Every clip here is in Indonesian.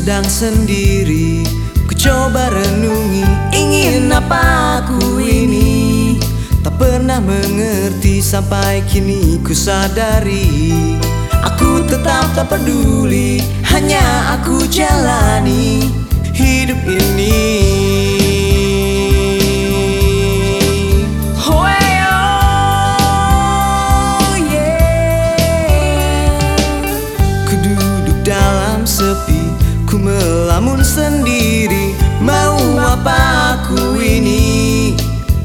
sedang sendiri. Ku coba renungi ingin apa aku ini? Tak pernah mengerti sampai kini ku sadari. Aku tetap tak peduli Hanya aku jalani hidup ini melamun sendiri Mau apa aku ini?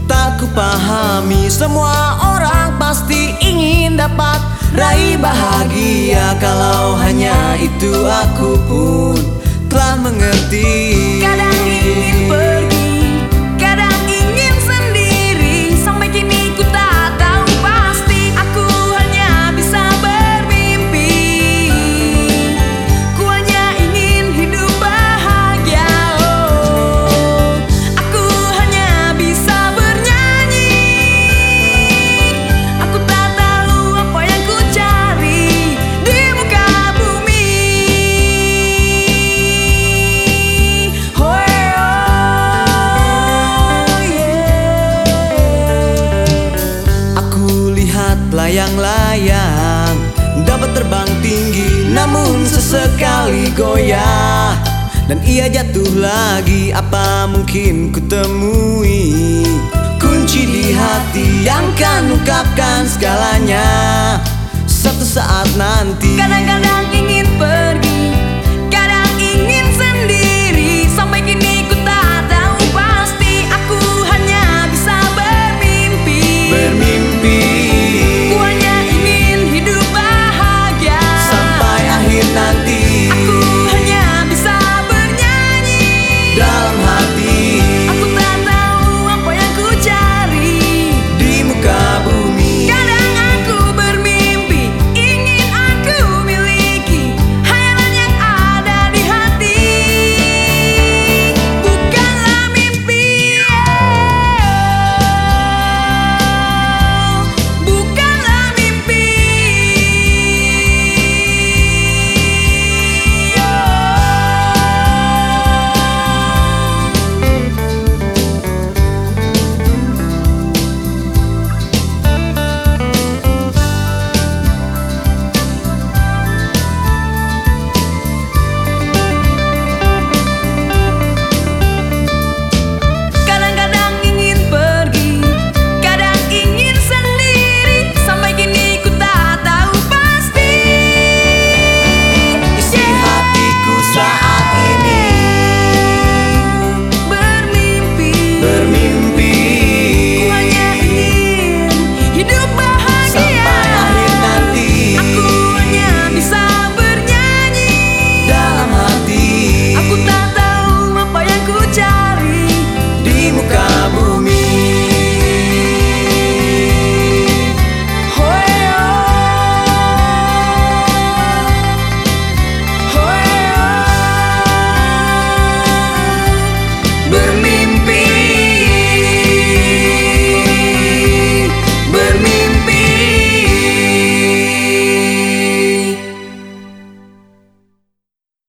Tak ku pahami Semua orang pasti ingin dapat Raih bahagia layang-layang Dapat terbang tinggi Namun sesekali goyah. Dan ia jatuh lagi Apa mungkin ku temui? Kunci di hati yang kan ungkapkan segalanya. Satu saat nanti Kadang-kadang